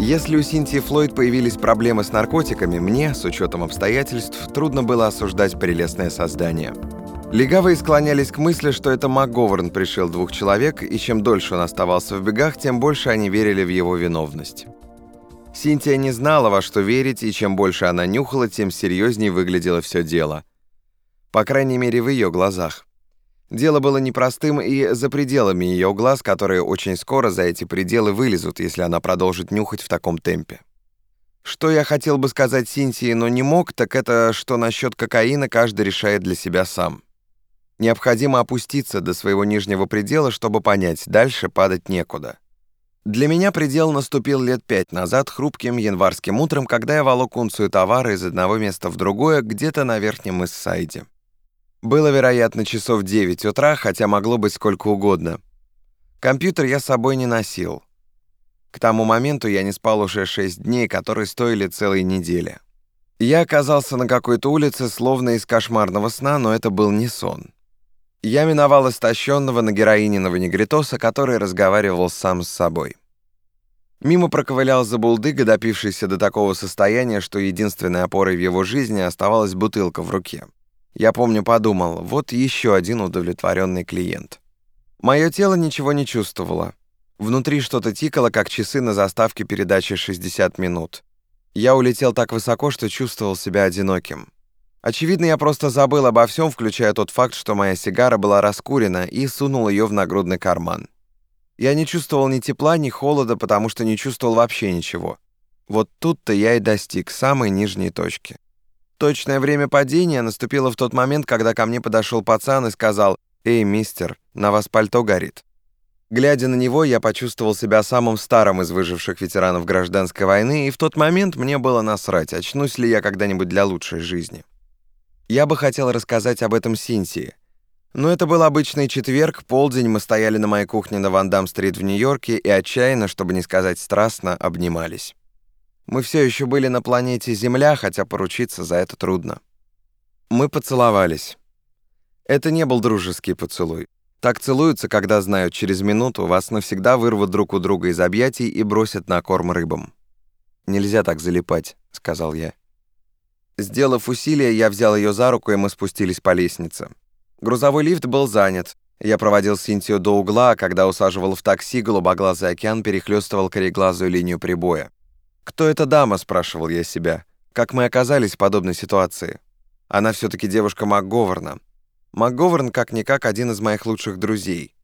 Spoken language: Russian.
Если у Синтии Флойд появились проблемы с наркотиками, мне, с учетом обстоятельств, трудно было осуждать прелестное создание. Легавые склонялись к мысли, что это МакГоверн пришил двух человек, и чем дольше он оставался в бегах, тем больше они верили в его виновность. Синтия не знала, во что верить, и чем больше она нюхала, тем серьезнее выглядело все дело. По крайней мере, в ее глазах. Дело было непростым и за пределами ее глаз, которые очень скоро за эти пределы вылезут, если она продолжит нюхать в таком темпе. Что я хотел бы сказать Синтии, но не мог, так это, что насчет кокаина каждый решает для себя сам. Необходимо опуститься до своего нижнего предела, чтобы понять, дальше падать некуда. Для меня предел наступил лет пять назад хрупким январским утром, когда я волок унцию товара из одного места в другое, где-то на Верхнем Иссайде. Было, вероятно, часов 9 утра, хотя могло быть сколько угодно. Компьютер я с собой не носил. К тому моменту я не спал уже 6 дней, которые стоили целой недели. Я оказался на какой-то улице, словно из кошмарного сна, но это был не сон. Я миновал истощенного на героининого негритоса, который разговаривал сам с собой. Мимо проковылял забулдыга, допившийся до такого состояния, что единственной опорой в его жизни оставалась бутылка в руке. Я помню, подумал, вот еще один удовлетворенный клиент. Мое тело ничего не чувствовало. Внутри что-то тикало, как часы на заставке передачи «60 минут». Я улетел так высоко, что чувствовал себя одиноким. Очевидно, я просто забыл обо всем, включая тот факт, что моя сигара была раскурена, и сунул ее в нагрудный карман. Я не чувствовал ни тепла, ни холода, потому что не чувствовал вообще ничего. Вот тут-то я и достиг самой нижней точки. Точное время падения наступило в тот момент, когда ко мне подошел пацан и сказал «Эй, мистер, на вас пальто горит». Глядя на него, я почувствовал себя самым старым из выживших ветеранов гражданской войны, и в тот момент мне было насрать, очнусь ли я когда-нибудь для лучшей жизни. Я бы хотел рассказать об этом Синтии. Но это был обычный четверг, полдень, мы стояли на моей кухне на Вандам-стрит в Нью-Йорке и отчаянно, чтобы не сказать страстно, обнимались. Мы все еще были на планете Земля, хотя поручиться за это трудно. Мы поцеловались. Это не был дружеский поцелуй. Так целуются, когда знают, через минуту вас навсегда вырвут друг у друга из объятий и бросят на корм рыбам. «Нельзя так залипать», — сказал я. Сделав усилие, я взял ее за руку, и мы спустились по лестнице. Грузовой лифт был занят. Я проводил Синтию до угла, а когда усаживал в такси, голубоглазый океан перехлёстывал кореглазую линию прибоя. «Кто эта дама?» — спрашивал я себя. «Как мы оказались в подобной ситуации?» Она все-таки девушка МакГоверна. МакГоверн, как-никак, один из моих лучших друзей.